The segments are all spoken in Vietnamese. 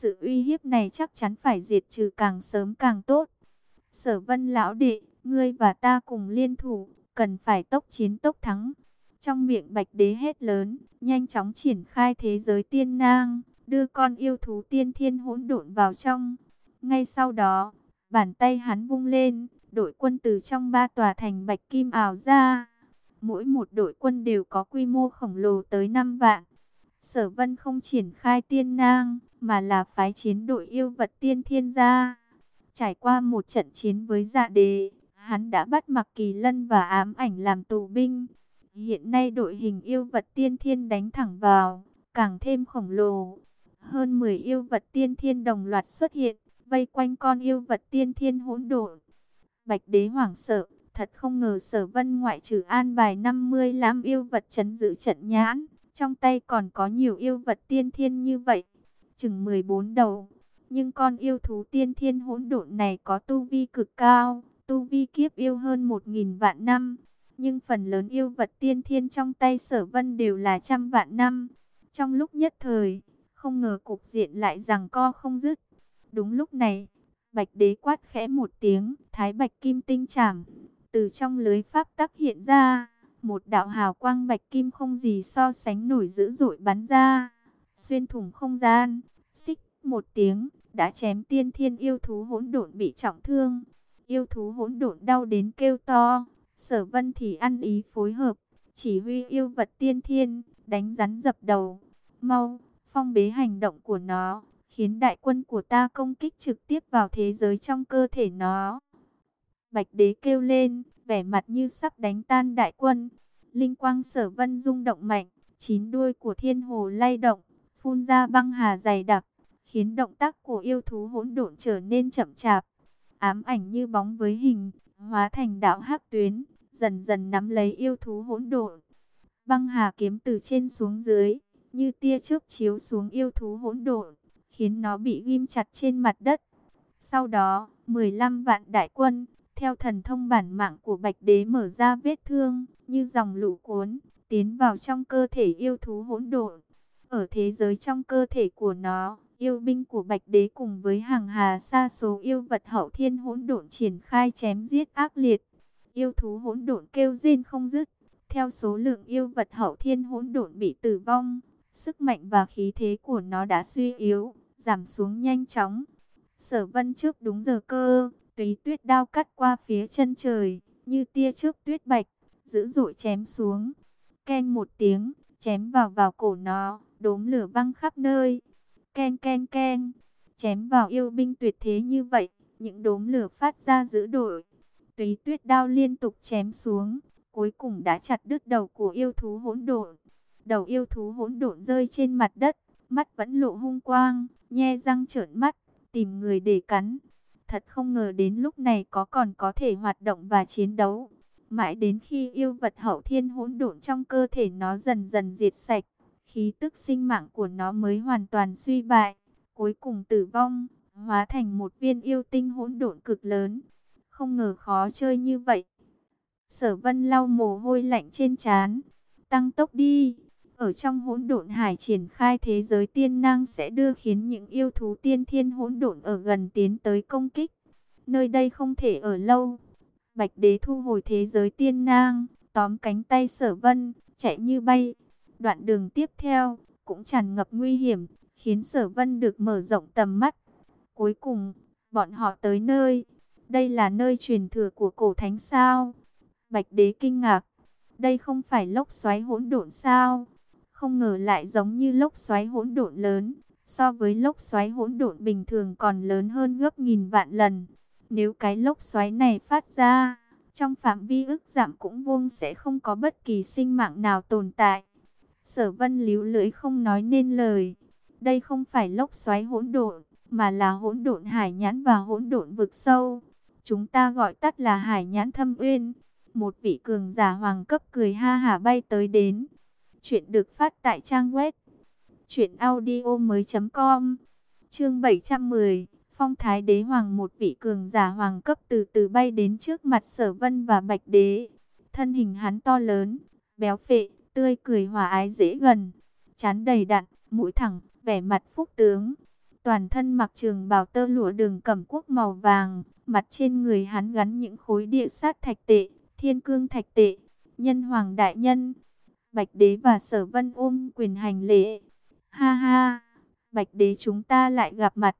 Sự uy hiếp này chắc chắn phải diệt trừ càng sớm càng tốt. Sở vân lão đệ, ngươi và ta cùng liên thủ, cần phải tốc chiến tốc thắng. Trong miệng bạch đế hét lớn, nhanh chóng triển khai thế giới tiên nang, đưa con yêu thú tiên thiên hỗn độn vào trong. Ngay sau đó, bàn tay hắn vung lên, đội quân từ trong ba tòa thành bạch kim ảo ra. Mỗi một đội quân đều có quy mô khổng lồ tới 5 vạn. Sở vân không triển khai tiên nang, mà là phái chiến đội yêu vật tiên thiên gia. Trải qua một trận chiến với dạ đế, hắn đã bắt mặc kỳ lân và ám ảnh làm tù binh. Hiện nay đội hình yêu vật tiên thiên đánh thẳng vào, càng thêm khổng lồ. Hơn 10 yêu vật tiên thiên đồng loạt xuất hiện, vây quanh con yêu vật tiên thiên hỗn độn. Bạch đế hoảng sợ, thật không ngờ sở vân ngoại trừ an bài 50 lãm yêu vật trấn giữ trận nhãn. Trong tay còn có nhiều yêu vật tiên thiên như vậy, chừng 14 đầu. Nhưng con yêu thú tiên thiên hỗn độn này có tu vi cực cao, tu vi kiếp yêu hơn 1.000 vạn năm. Nhưng phần lớn yêu vật tiên thiên trong tay sở vân đều là trăm vạn năm. Trong lúc nhất thời, không ngờ cục diện lại rằng co không dứt. Đúng lúc này, bạch đế quát khẽ một tiếng, thái bạch kim tinh chảm, từ trong lưới pháp tắc hiện ra. Một đạo hào quang bạch kim không gì so sánh nổi dữ dội bắn ra, xuyên thủng không gian, xích một tiếng, đã chém tiên thiên yêu thú hỗn độn bị trọng thương. Yêu thú hỗn độn đau đến kêu to, sở vân thì ăn ý phối hợp, chỉ huy yêu vật tiên thiên, đánh rắn dập đầu. Mau, phong bế hành động của nó, khiến đại quân của ta công kích trực tiếp vào thế giới trong cơ thể nó. Bạch đế kêu lên, vẻ mặt như sắp đánh tan đại quân. Linh quang sở vân rung động mạnh, chín đuôi của thiên hồ lay động, phun ra băng hà dày đặc, khiến động tác của yêu thú hỗn độn trở nên chậm chạp. Ám ảnh như bóng với hình, hóa thành đạo hắc tuyến, dần dần nắm lấy yêu thú hỗn độn. Băng hà kiếm từ trên xuống dưới, như tia chớp chiếu xuống yêu thú hỗn độn, khiến nó bị ghim chặt trên mặt đất. Sau đó, 15 vạn đại quân, theo thần thông bản mạng của Bạch Đế mở ra vết thương, như dòng lũ cuốn, tiến vào trong cơ thể yêu thú hỗn độn. Ở thế giới trong cơ thể của nó, yêu binh của Bạch Đế cùng với hàng hà sa số yêu vật hậu thiên hỗn độn triển khai chém giết ác liệt. Yêu thú hỗn độn kêu rên không dứt. Theo số lượng yêu vật hậu thiên hỗn độn bị tử vong, sức mạnh và khí thế của nó đã suy yếu, giảm xuống nhanh chóng. Sở Vân trước đúng giờ cơ, Túy tuyết đao cắt qua phía chân trời, như tia trước tuyết bạch, dữ dội chém xuống. Ken một tiếng, chém vào vào cổ nó, đốm lửa văng khắp nơi. Ken ken ken, chém vào yêu binh tuyệt thế như vậy, những đốm lửa phát ra dữ dội. Túy tuyết đao liên tục chém xuống, cuối cùng đã chặt đứt đầu của yêu thú hỗn độn. Đầu yêu thú hỗn độn rơi trên mặt đất, mắt vẫn lộ hung quang, nhe răng trợn mắt, tìm người để cắn. Thật không ngờ đến lúc này có còn có thể hoạt động và chiến đấu. Mãi đến khi yêu vật hậu thiên hỗn độn trong cơ thể nó dần dần diệt sạch, khí tức sinh mạng của nó mới hoàn toàn suy bại, cuối cùng tử vong, hóa thành một viên yêu tinh hỗn độn cực lớn. Không ngờ khó chơi như vậy. Sở Vân lau mồ hôi lạnh trên trán, tăng tốc đi. Ở trong hỗn độn hải triển khai thế giới tiên năng sẽ đưa khiến những yêu thú tiên thiên hỗn độn ở gần tiến tới công kích. Nơi đây không thể ở lâu. Bạch đế thu hồi thế giới tiên nang, tóm cánh tay sở vân, chạy như bay. Đoạn đường tiếp theo, cũng tràn ngập nguy hiểm, khiến sở vân được mở rộng tầm mắt. Cuối cùng, bọn họ tới nơi. Đây là nơi truyền thừa của cổ thánh sao. Bạch đế kinh ngạc. Đây không phải lốc xoáy hỗn độn sao? Không ngờ lại giống như lốc xoáy hỗn độn lớn, so với lốc xoáy hỗn độn bình thường còn lớn hơn gấp nghìn vạn lần. Nếu cái lốc xoáy này phát ra, trong phạm vi ức giảm cũng vuông sẽ không có bất kỳ sinh mạng nào tồn tại. Sở vân líu lưỡi không nói nên lời. Đây không phải lốc xoáy hỗn độn, mà là hỗn độn hải nhãn và hỗn độn vực sâu. Chúng ta gọi tắt là hải nhãn thâm uyên. Một vị cường giả hoàng cấp cười ha hả bay tới đến Chuyện được phát tại trang web truyệnaudiomoi.com. Chương 710. Phong Thái Đế Hoàng một vị cường giả hoàng cấp từ từ bay đến trước mặt Sở Vân và Bạch Đế. Thân hình hắn to lớn, béo phệ, tươi cười hòa ái dễ gần, chán đầy đặn, mũi thẳng, vẻ mặt phúc tướng. toàn thân mặc trường bào tơ lụa đường cẩm quốc màu vàng, mặt trên người hắn gắn những khối địa sát thạch tệ, thiên cương thạch tệ, nhân hoàng đại nhân. Bạch đế và sở vân ôm quyền hành lễ. Ha ha, bạch đế chúng ta lại gặp mặt.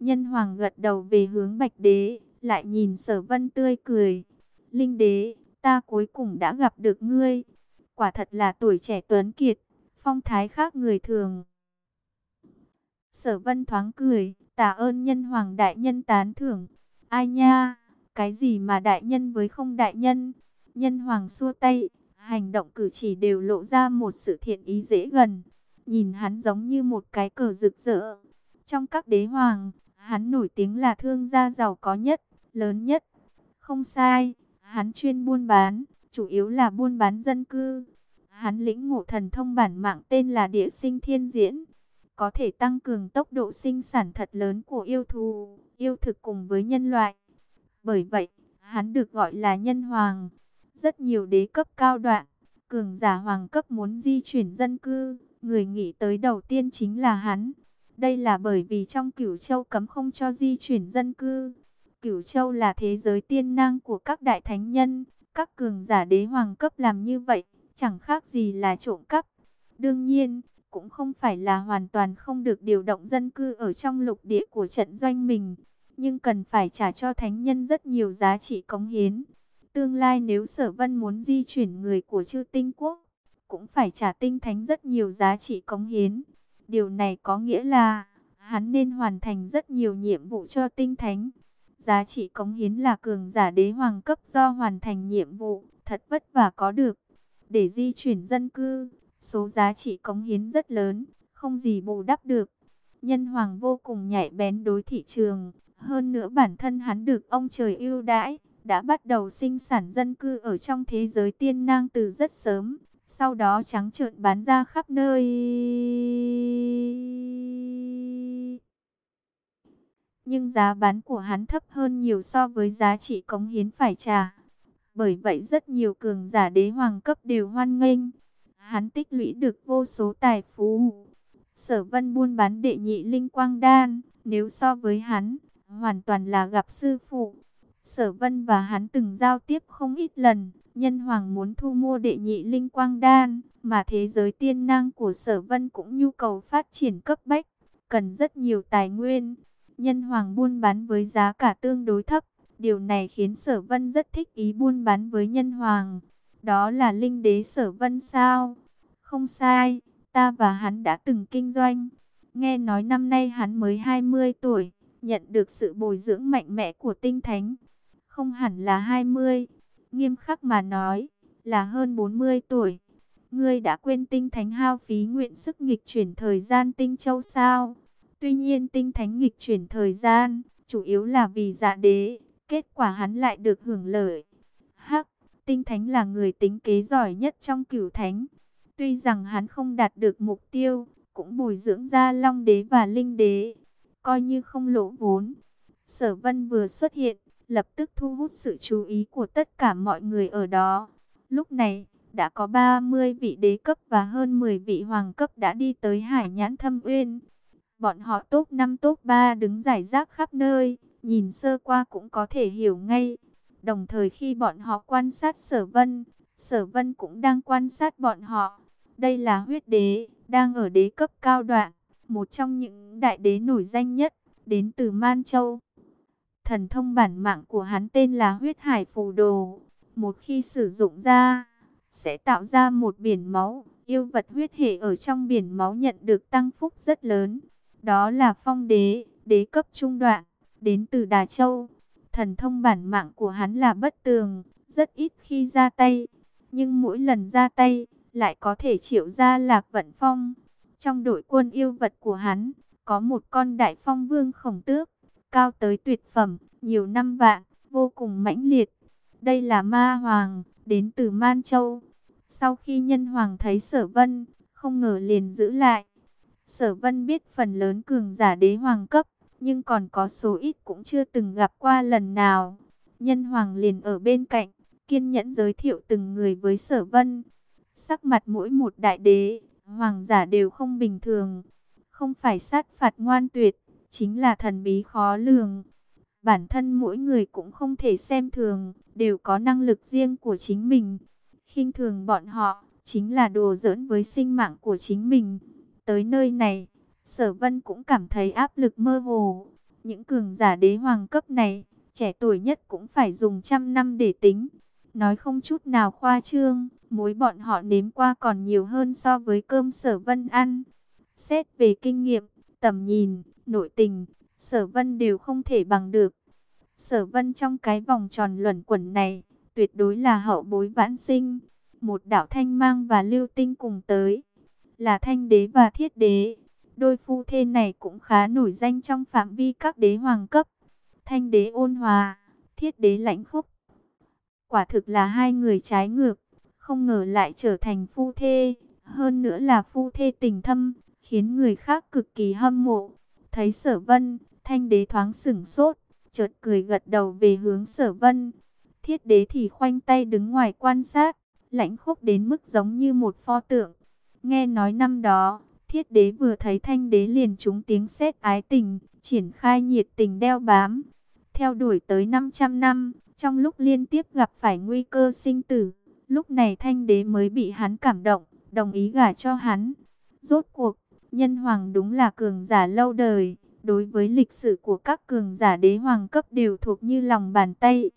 Nhân hoàng gật đầu về hướng bạch đế, lại nhìn sở vân tươi cười. Linh đế, ta cuối cùng đã gặp được ngươi. Quả thật là tuổi trẻ tuấn kiệt, phong thái khác người thường. Sở vân thoáng cười, tạ ơn nhân hoàng đại nhân tán thưởng. Ai nha, cái gì mà đại nhân với không đại nhân? Nhân hoàng xua tay, hành động cử chỉ đều lộ ra một sự thiện ý dễ gần. Nhìn hắn giống như một cái cờ rực rỡ. Trong các đế hoàng, hắn nổi tiếng là thương gia giàu có nhất, lớn nhất. Không sai, hắn chuyên buôn bán, chủ yếu là buôn bán dân cư. Hắn lĩnh ngộ thần thông bản mạng tên là địa sinh thiên diễn có thể tăng cường tốc độ sinh sản thật lớn của yêu thú, yêu thực cùng với nhân loại. Bởi vậy, hắn được gọi là nhân hoàng. Rất nhiều đế cấp cao đoạn, cường giả hoàng cấp muốn di chuyển dân cư, người nghĩ tới đầu tiên chính là hắn. Đây là bởi vì trong cửu châu cấm không cho di chuyển dân cư. Cửu châu là thế giới tiên năng của các đại thánh nhân, các cường giả đế hoàng cấp làm như vậy, chẳng khác gì là trộm cắp. Đương nhiên, cũng không phải là hoàn toàn không được điều động dân cư ở trong lục địa của trận doanh mình, nhưng cần phải trả cho thánh nhân rất nhiều giá trị cống hiến. Tương lai nếu sở vân muốn di chuyển người của chư tinh quốc, cũng phải trả tinh thánh rất nhiều giá trị cống hiến. Điều này có nghĩa là, hắn nên hoàn thành rất nhiều nhiệm vụ cho tinh thánh. Giá trị cống hiến là cường giả đế hoàng cấp do hoàn thành nhiệm vụ, thật vất vả có được. Để di chuyển dân cư, Số giá trị cống hiến rất lớn, không gì bù đắp được. Nhân hoàng vô cùng nhạy bén đối thị trường, hơn nữa bản thân hắn được ông trời ưu đãi, đã bắt đầu sinh sản dân cư ở trong thế giới tiên nang từ rất sớm, sau đó trắng trợn bán ra khắp nơi. Nhưng giá bán của hắn thấp hơn nhiều so với giá trị cống hiến phải trả. Bởi vậy rất nhiều cường giả đế hoàng cấp đều hoan nghênh hắn tích lũy được vô số tài phú. Sở vân buôn bán đệ nhị linh quang đan, nếu so với hắn, hoàn toàn là gặp sư phụ. Sở vân và hắn từng giao tiếp không ít lần, nhân hoàng muốn thu mua đệ nhị linh quang đan, mà thế giới tiên năng của sở vân cũng nhu cầu phát triển cấp bách, cần rất nhiều tài nguyên. Nhân hoàng buôn bán với giá cả tương đối thấp, điều này khiến sở vân rất thích ý buôn bán với nhân hoàng. Đó là linh đế sở vân sao? Không sai, ta và hắn đã từng kinh doanh. Nghe nói năm nay hắn mới 20 tuổi, nhận được sự bồi dưỡng mạnh mẽ của tinh thánh. Không hẳn là 20, nghiêm khắc mà nói, là hơn 40 tuổi. Ngươi đã quên tinh thánh hao phí nguyện sức nghịch chuyển thời gian tinh châu sao? Tuy nhiên tinh thánh nghịch chuyển thời gian, chủ yếu là vì dạ đế, kết quả hắn lại được hưởng lợi. Hắc, tinh thánh là người tính kế giỏi nhất trong cửu thánh. Tuy rằng hắn không đạt được mục tiêu, cũng bồi dưỡng ra long đế và linh đế, coi như không lỗ vốn. Sở vân vừa xuất hiện, lập tức thu hút sự chú ý của tất cả mọi người ở đó. Lúc này, đã có 30 vị đế cấp và hơn 10 vị hoàng cấp đã đi tới hải nhãn thâm uyên. Bọn họ top 5 top 3 đứng giải rác khắp nơi, nhìn sơ qua cũng có thể hiểu ngay. Đồng thời khi bọn họ quan sát sở vân, sở vân cũng đang quan sát bọn họ. Đây là huyết đế, đang ở đế cấp cao đoạn, một trong những đại đế nổi danh nhất, đến từ Man Châu. Thần thông bản mạng của hắn tên là huyết hải phù đồ. Một khi sử dụng ra, sẽ tạo ra một biển máu. Yêu vật huyết hệ ở trong biển máu nhận được tăng phúc rất lớn. Đó là phong đế, đế cấp trung đoạn, đến từ Đà Châu. Thần thông bản mạng của hắn là bất tường, rất ít khi ra tay. Nhưng mỗi lần ra tay, lại có thể triệu ra lạc vận phong. Trong đội quân yêu vật của hắn, có một con đại phong vương khổng tước, cao tới tuyệt phẩm, nhiều năm vạn, vô cùng mãnh liệt. Đây là ma hoàng, đến từ Man Châu. Sau khi nhân hoàng thấy sở vân, không ngờ liền giữ lại. Sở vân biết phần lớn cường giả đế hoàng cấp, nhưng còn có số ít cũng chưa từng gặp qua lần nào. Nhân hoàng liền ở bên cạnh, kiên nhẫn giới thiệu từng người với sở vân. Sắc mặt mỗi một đại đế, hoàng giả đều không bình thường. Không phải sát phạt ngoan tuyệt, chính là thần bí khó lường. Bản thân mỗi người cũng không thể xem thường, đều có năng lực riêng của chính mình. khinh thường bọn họ, chính là đùa giỡn với sinh mạng của chính mình. Tới nơi này, sở vân cũng cảm thấy áp lực mơ hồ. Những cường giả đế hoàng cấp này, trẻ tuổi nhất cũng phải dùng trăm năm để tính. Nói không chút nào khoa trương, mối bọn họ nếm qua còn nhiều hơn so với cơm sở vân ăn. Xét về kinh nghiệm, tầm nhìn, nội tình, sở vân đều không thể bằng được. Sở vân trong cái vòng tròn luẩn quẩn này, tuyệt đối là hậu bối vãn sinh. Một đạo thanh mang và lưu tinh cùng tới, là thanh đế và thiết đế. Đôi phu thê này cũng khá nổi danh trong phạm vi các đế hoàng cấp. Thanh đế ôn hòa, thiết đế lãnh khúc. Quả thực là hai người trái ngược, không ngờ lại trở thành phu thê. Hơn nữa là phu thê tình thâm, khiến người khác cực kỳ hâm mộ. Thấy sở vân, thanh đế thoáng sửng sốt, chợt cười gật đầu về hướng sở vân. Thiết đế thì khoanh tay đứng ngoài quan sát, lãnh khốc đến mức giống như một pho tượng. Nghe nói năm đó, thiết đế vừa thấy thanh đế liền trúng tiếng sét ái tình, triển khai nhiệt tình đeo bám. Theo đuổi tới 500 năm, trong lúc liên tiếp gặp phải nguy cơ sinh tử, lúc này thanh đế mới bị hắn cảm động, đồng ý gả cho hắn. Rốt cuộc, nhân hoàng đúng là cường giả lâu đời, đối với lịch sử của các cường giả đế hoàng cấp đều thuộc như lòng bàn tay.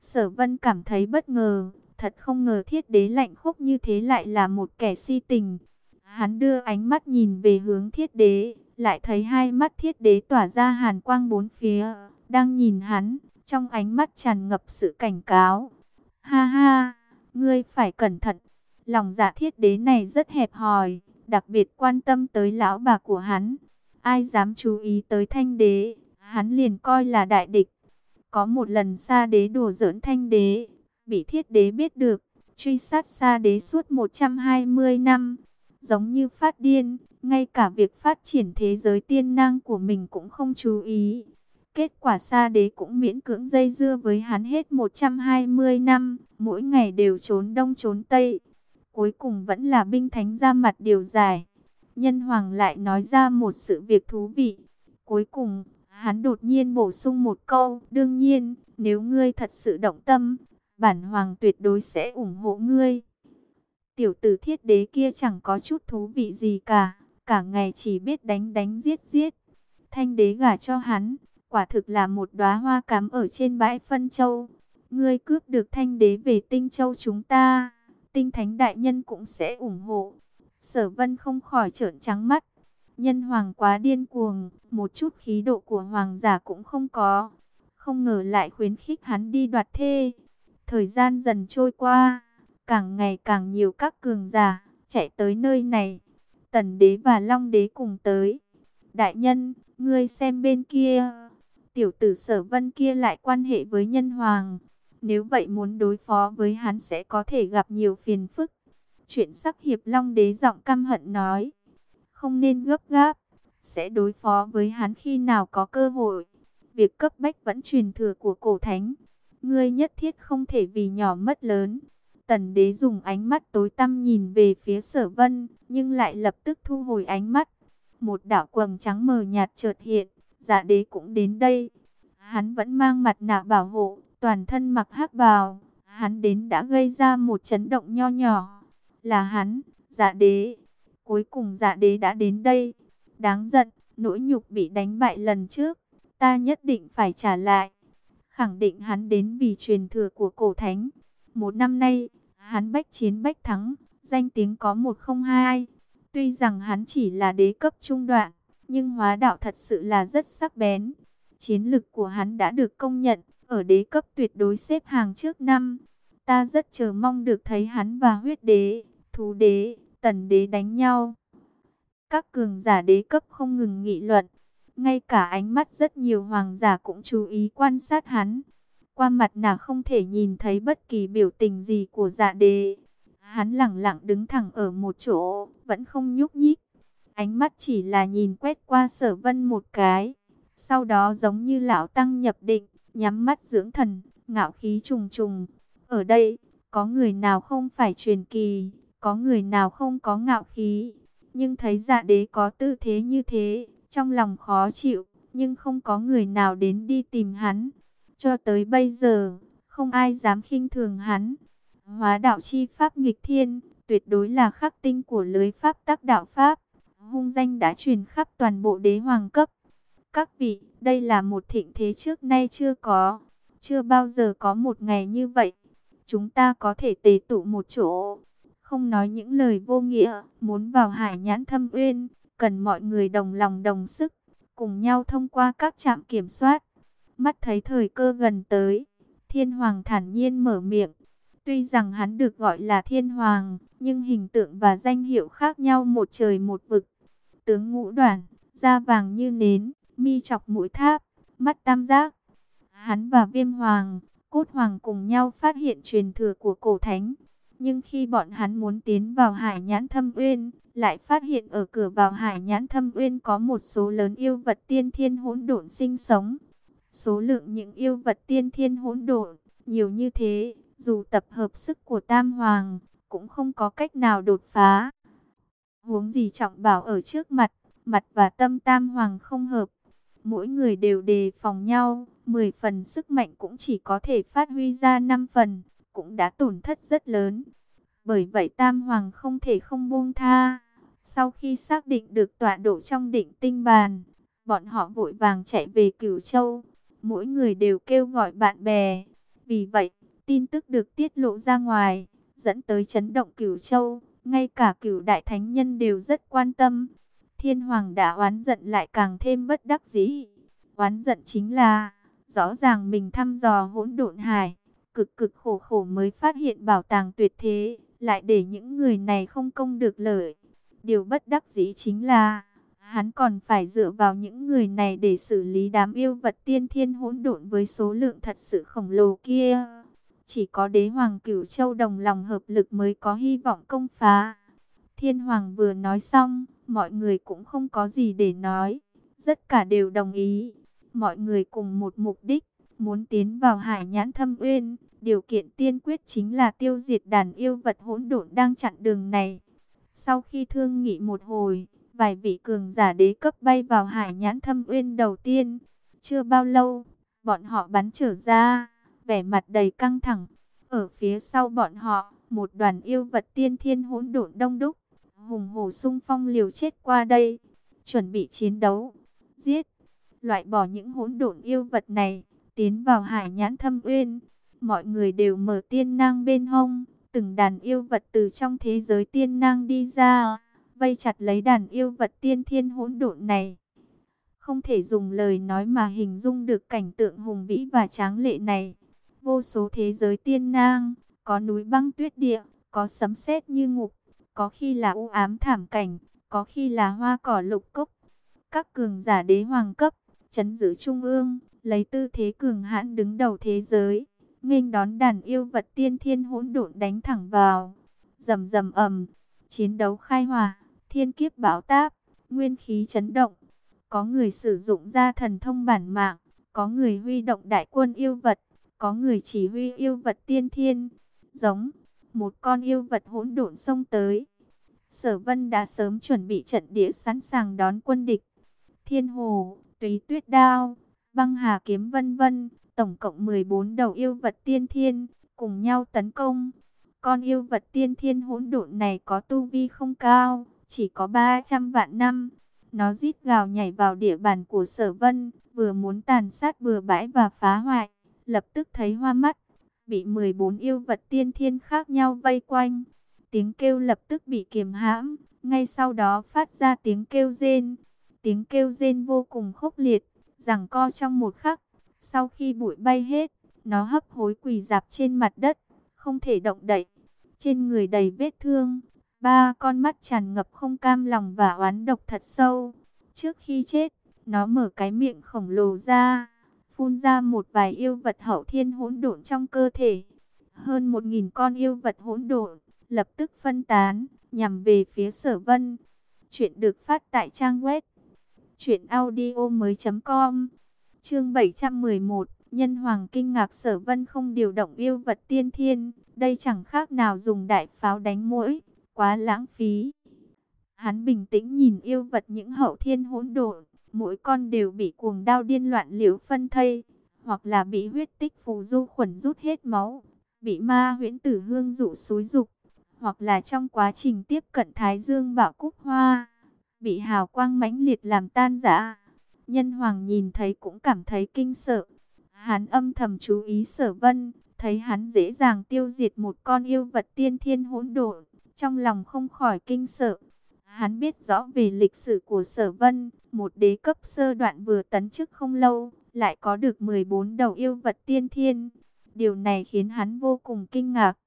Sở vân cảm thấy bất ngờ, thật không ngờ thiết đế lạnh khúc như thế lại là một kẻ si tình. Hắn đưa ánh mắt nhìn về hướng thiết đế, lại thấy hai mắt thiết đế tỏa ra hàn quang bốn phía, đang nhìn hắn, trong ánh mắt tràn ngập sự cảnh cáo. Ha ha, ngươi phải cẩn thận, lòng dạ thiết đế này rất hẹp hòi, đặc biệt quan tâm tới lão bà của hắn. Ai dám chú ý tới thanh đế, hắn liền coi là đại địch. Có một lần xa đế đùa giỡn thanh đế, bị thiết đế biết được, truy sát xa đế suốt 120 năm. Giống như phát điên, ngay cả việc phát triển thế giới tiên năng của mình cũng không chú ý. Kết quả xa đế cũng miễn cưỡng dây dưa với hắn hết 120 năm, mỗi ngày đều trốn đông trốn tây. Cuối cùng vẫn là binh thánh ra mặt điều giải. Nhân hoàng lại nói ra một sự việc thú vị. Cuối cùng, hắn đột nhiên bổ sung một câu. Đương nhiên, nếu ngươi thật sự động tâm, bản hoàng tuyệt đối sẽ ủng hộ ngươi. Tiểu tử thiết đế kia chẳng có chút thú vị gì cả. Cả ngày chỉ biết đánh đánh giết giết. Thanh đế gả cho hắn. Quả thực là một đóa hoa cắm ở trên bãi phân châu. Ngươi cướp được thanh đế về tinh châu chúng ta. Tinh thánh đại nhân cũng sẽ ủng hộ. Sở vân không khỏi trợn trắng mắt. Nhân hoàng quá điên cuồng, một chút khí độ của hoàng giả cũng không có. Không ngờ lại khuyến khích hắn đi đoạt thê. Thời gian dần trôi qua, càng ngày càng nhiều các cường giả chạy tới nơi này. Tần đế và Long đế cùng tới. Đại nhân, ngươi xem bên kia. Tiểu tử sở vân kia lại quan hệ với nhân hoàng. Nếu vậy muốn đối phó với hắn sẽ có thể gặp nhiều phiền phức. Chuyện sắc hiệp long đế giọng căm hận nói. Không nên gấp gáp. Sẽ đối phó với hắn khi nào có cơ hội. Việc cấp bách vẫn truyền thừa của cổ thánh. Ngươi nhất thiết không thể vì nhỏ mất lớn. Tần đế dùng ánh mắt tối tăm nhìn về phía sở vân. Nhưng lại lập tức thu hồi ánh mắt. Một đạo quầng trắng mờ nhạt chợt hiện. Dạ đế cũng đến đây. Hắn vẫn mang mặt nạ bảo hộ. Toàn thân mặc hắc bào. Hắn đến đã gây ra một chấn động nho nhỏ là hắn, dạ đế. Cuối cùng dạ đế đã đến đây. Đáng giận, nỗi nhục bị đánh bại lần trước. Ta nhất định phải trả lại. Khẳng định hắn đến vì truyền thừa của cổ thánh. Một năm nay, hắn bách chiến bách thắng, danh tiếng có một không hai. Tuy rằng hắn chỉ là đế cấp trung đoạn, nhưng hóa đạo thật sự là rất sắc bén. Chiến lực của hắn đã được công nhận, ở đế cấp tuyệt đối xếp hàng trước năm. Ta rất chờ mong được thấy hắn và huyết đế thú đế, tần đế đánh nhau. Các cường giả đế cấp không ngừng nghị luận. Ngay cả ánh mắt rất nhiều hoàng giả cũng chú ý quan sát hắn. Qua mặt nạ không thể nhìn thấy bất kỳ biểu tình gì của dạ đế. Hắn lặng lặng đứng thẳng ở một chỗ, vẫn không nhúc nhích. Ánh mắt chỉ là nhìn quét qua sở vân một cái. Sau đó giống như lão tăng nhập định, nhắm mắt dưỡng thần, ngạo khí trùng trùng. Ở đây, có người nào không phải truyền kỳ, có người nào không có ngạo khí, nhưng thấy dạ đế có tư thế như thế, trong lòng khó chịu, nhưng không có người nào đến đi tìm hắn. Cho tới bây giờ, không ai dám khinh thường hắn. Hóa đạo chi pháp nghịch thiên, tuyệt đối là khắc tinh của lưới pháp tắc đạo pháp. Hung danh đã truyền khắp toàn bộ đế hoàng cấp. Các vị, đây là một thịnh thế trước nay chưa có. Chưa bao giờ có một ngày như vậy. Chúng ta có thể tề tụ một chỗ. Không nói những lời vô nghĩa, muốn vào hải nhãn thâm uyên, cần mọi người đồng lòng đồng sức, cùng nhau thông qua các trạm kiểm soát. Mắt thấy thời cơ gần tới, thiên hoàng thản nhiên mở miệng. Tuy rằng hắn được gọi là thiên hoàng, nhưng hình tượng và danh hiệu khác nhau một trời một vực. Tướng ngũ đoàn, da vàng như nến, mi chọc mũi tháp, mắt tam giác. Hắn và viêm hoàng, cốt hoàng cùng nhau phát hiện truyền thừa của cổ thánh. Nhưng khi bọn hắn muốn tiến vào hải nhãn thâm uyên, lại phát hiện ở cửa vào hải nhãn thâm uyên có một số lớn yêu vật tiên thiên hỗn độn sinh sống. Số lượng những yêu vật tiên thiên hỗn độn nhiều như thế, dù tập hợp sức của Tam Hoàng, cũng không có cách nào đột phá. Huống gì trọng bảo ở trước mặt, mặt và tâm Tam Hoàng không hợp. Mỗi người đều đề phòng nhau, 10 phần sức mạnh cũng chỉ có thể phát huy ra 5 phần, cũng đã tổn thất rất lớn. Bởi vậy Tam Hoàng không thể không buông tha. Sau khi xác định được tọa độ trong định tinh bàn, bọn họ vội vàng chạy về Cửu Châu. Mỗi người đều kêu gọi bạn bè. Vì vậy, tin tức được tiết lộ ra ngoài, dẫn tới chấn động Cửu Châu. Ngay cả Cửu Đại Thánh Nhân đều rất quan tâm. Thiên Hoàng đã oán giận lại càng thêm bất đắc dĩ. Oán giận chính là, rõ ràng mình thăm dò hỗn độn hải, cực cực khổ khổ mới phát hiện bảo tàng tuyệt thế, lại để những người này không công được lợi. Điều bất đắc dĩ chính là, hắn còn phải dựa vào những người này để xử lý đám yêu vật tiên thiên hỗn độn với số lượng thật sự khổng lồ kia. Chỉ có đế hoàng cửu châu đồng lòng hợp lực mới có hy vọng công phá. Thiên hoàng vừa nói xong, mọi người cũng không có gì để nói. Tất cả đều đồng ý. Mọi người cùng một mục đích, muốn tiến vào hải nhãn thâm uyên. Điều kiện tiên quyết chính là tiêu diệt đàn yêu vật hỗn độn đang chặn đường này. Sau khi thương nghị một hồi, vài vị cường giả đế cấp bay vào hải nhãn thâm uyên đầu tiên. Chưa bao lâu, bọn họ bắn trở ra, vẻ mặt đầy căng thẳng. Ở phía sau bọn họ, một đoàn yêu vật tiên thiên hỗn độn đông đúc, hùng hổ sung phong liều chết qua đây, chuẩn bị chiến đấu, giết, loại bỏ những hỗn độn yêu vật này, tiến vào hải nhãn thâm uyên. Mọi người đều mở tiên nang bên hông, từng đàn yêu vật từ trong thế giới tiên nang đi ra, vây chặt lấy đàn yêu vật tiên thiên hỗn độn này. Không thể dùng lời nói mà hình dung được cảnh tượng hùng vĩ và tráng lệ này. Vô số thế giới tiên nang, có núi băng tuyết địa, có sấm sét như ngục, có khi là u ám thảm cảnh, có khi là hoa cỏ lục cốc. Các cường giả đế hoàng cấp, chấn giữ trung ương, lấy tư thế cường hãn đứng đầu thế giới nghênh đón đàn yêu vật tiên thiên hỗn độn đánh thẳng vào. Rầm rầm ầm, chiến đấu khai hỏa, thiên kiếp bão táp, nguyên khí chấn động. Có người sử dụng ra thần thông bản mạng, có người huy động đại quân yêu vật, có người chỉ huy yêu vật tiên thiên, giống một con yêu vật hỗn độn xông tới. Sở Vân đã sớm chuẩn bị trận địa sẵn sàng đón quân địch. Thiên Hồ, Túy Tuyết Đao, Băng Hà kiếm vân vân, tổng cộng 14 đầu yêu vật tiên thiên, cùng nhau tấn công. Con yêu vật tiên thiên hỗn độn này có tu vi không cao, chỉ có 300 vạn năm. Nó rít gào nhảy vào địa bàn của sở vân, vừa muốn tàn sát bừa bãi và phá hoại, lập tức thấy hoa mắt, bị 14 yêu vật tiên thiên khác nhau vây quanh. Tiếng kêu lập tức bị kiềm hãm, ngay sau đó phát ra tiếng kêu rên. Tiếng kêu rên vô cùng khốc liệt, rằng co trong một khắc, sau khi bụi bay hết, nó hấp hối quỳ dạp trên mặt đất, không thể động đậy. Trên người đầy vết thương, ba con mắt tràn ngập không cam lòng và oán độc thật sâu. Trước khi chết, nó mở cái miệng khổng lồ ra, phun ra một vài yêu vật hậu thiên hỗn độn trong cơ thể. Hơn một nghìn con yêu vật hỗn độn lập tức phân tán, nhằm về phía sở vân. Chuyện được phát tại trang web chuyện audio mới.com Chương 711, Nhân Hoàng kinh ngạc sở vân không điều động yêu vật tiên thiên, đây chẳng khác nào dùng đại pháo đánh mũi, quá lãng phí. Hắn bình tĩnh nhìn yêu vật những hậu thiên hỗn độn, mỗi con đều bị cuồng đao điên loạn liễu phân thây, hoặc là bị huyết tích phù du khuẩn rút hết máu, bị ma huyễn tử hương dụ xúi dục, hoặc là trong quá trình tiếp cận Thái Dương bảo cúc hoa, bị hào quang mãnh liệt làm tan rã. Nhân hoàng nhìn thấy cũng cảm thấy kinh sợ. Hắn âm thầm chú ý sở vân, thấy hắn dễ dàng tiêu diệt một con yêu vật tiên thiên hỗn độn, trong lòng không khỏi kinh sợ. Hắn biết rõ về lịch sử của sở vân, một đế cấp sơ đoạn vừa tấn chức không lâu, lại có được 14 đầu yêu vật tiên thiên. Điều này khiến hắn vô cùng kinh ngạc.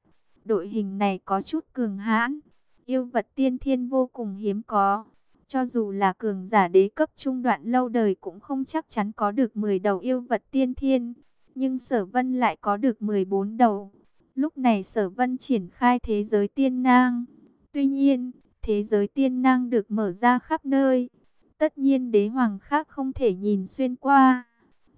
Đội hình này có chút cường hãn, yêu vật tiên thiên vô cùng hiếm có. Cho dù là cường giả đế cấp trung đoạn lâu đời cũng không chắc chắn có được 10 đầu yêu vật tiên thiên. Nhưng sở vân lại có được 14 đầu. Lúc này sở vân triển khai thế giới tiên nang. Tuy nhiên, thế giới tiên nang được mở ra khắp nơi. Tất nhiên đế hoàng khác không thể nhìn xuyên qua.